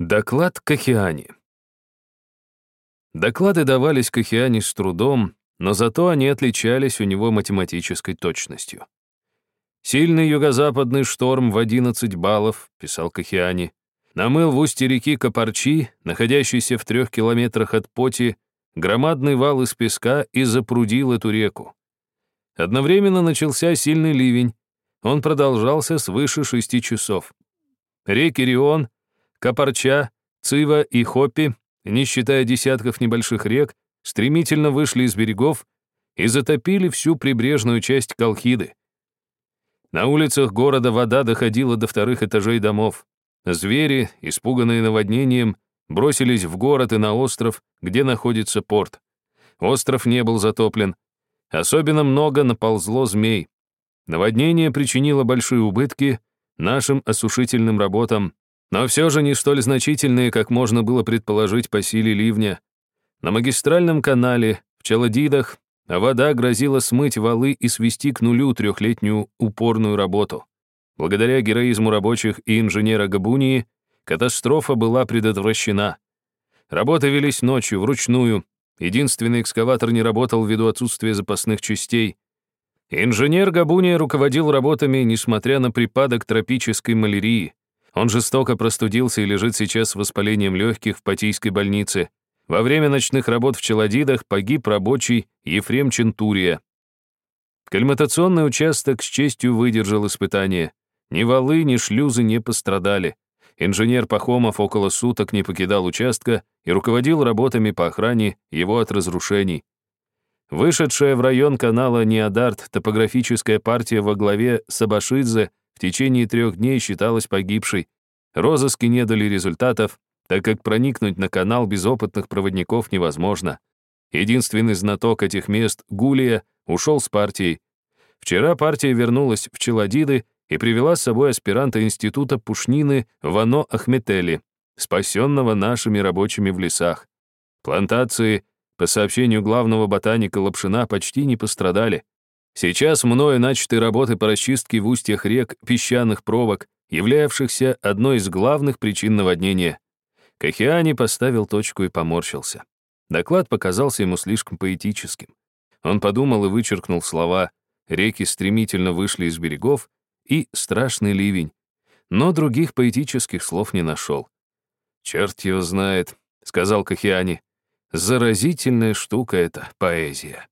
Доклад Кахиани. Доклады давались Кахиани с трудом, но зато они отличались у него математической точностью. «Сильный юго-западный шторм в 11 баллов», — писал Кахиани, намыл в устье реки Капарчи, находящейся в трех километрах от Поти, громадный вал из песка и запрудил эту реку. Одновременно начался сильный ливень. Он продолжался свыше шести часов. Реки Рион, Капарча, Цива и Хоппи, не считая десятков небольших рек, стремительно вышли из берегов и затопили всю прибрежную часть Колхиды. На улицах города вода доходила до вторых этажей домов. Звери, испуганные наводнением, бросились в город и на остров, где находится порт. Остров не был затоплен. Особенно много наползло змей. Наводнение причинило большие убытки нашим осушительным работам, но все же не столь значительные, как можно было предположить по силе ливня. На магистральном канале, в Челодидах, вода грозила смыть валы и свести к нулю трехлетнюю упорную работу. Благодаря героизму рабочих и инженера Габунии катастрофа была предотвращена. Работы велись ночью, вручную. Единственный экскаватор не работал ввиду отсутствия запасных частей. Инженер Габуния руководил работами, несмотря на припадок тропической малярии. Он жестоко простудился и лежит сейчас с воспалением легких в Патийской больнице. Во время ночных работ в Челодидах погиб рабочий Ефрем Чентурия. Кальматационный участок с честью выдержал испытание. Ни валы, ни шлюзы не пострадали. Инженер Пахомов около суток не покидал участка и руководил работами по охране его от разрушений. Вышедшая в район канала Неодарт топографическая партия во главе Сабашидзе в течение трех дней считалась погибшей. Розыски не дали результатов, так как проникнуть на канал без опытных проводников невозможно. Единственный знаток этих мест, Гулия, ушел с партией. Вчера партия вернулась в Челадиды и привела с собой аспиранта института Пушнины Вано Ахметели, спасенного нашими рабочими в лесах. Плантации, по сообщению главного ботаника Лапшина, почти не пострадали. Сейчас мною начаты работы по расчистке в устьях рек песчаных провок, являвшихся одной из главных причин наводнения. Кахиани поставил точку и поморщился. Доклад показался ему слишком поэтическим. Он подумал и вычеркнул слова «реки стремительно вышли из берегов» и «страшный ливень», но других поэтических слов не нашел. «Черт его знает», — сказал Кахиани, — «заразительная штука эта поэзия».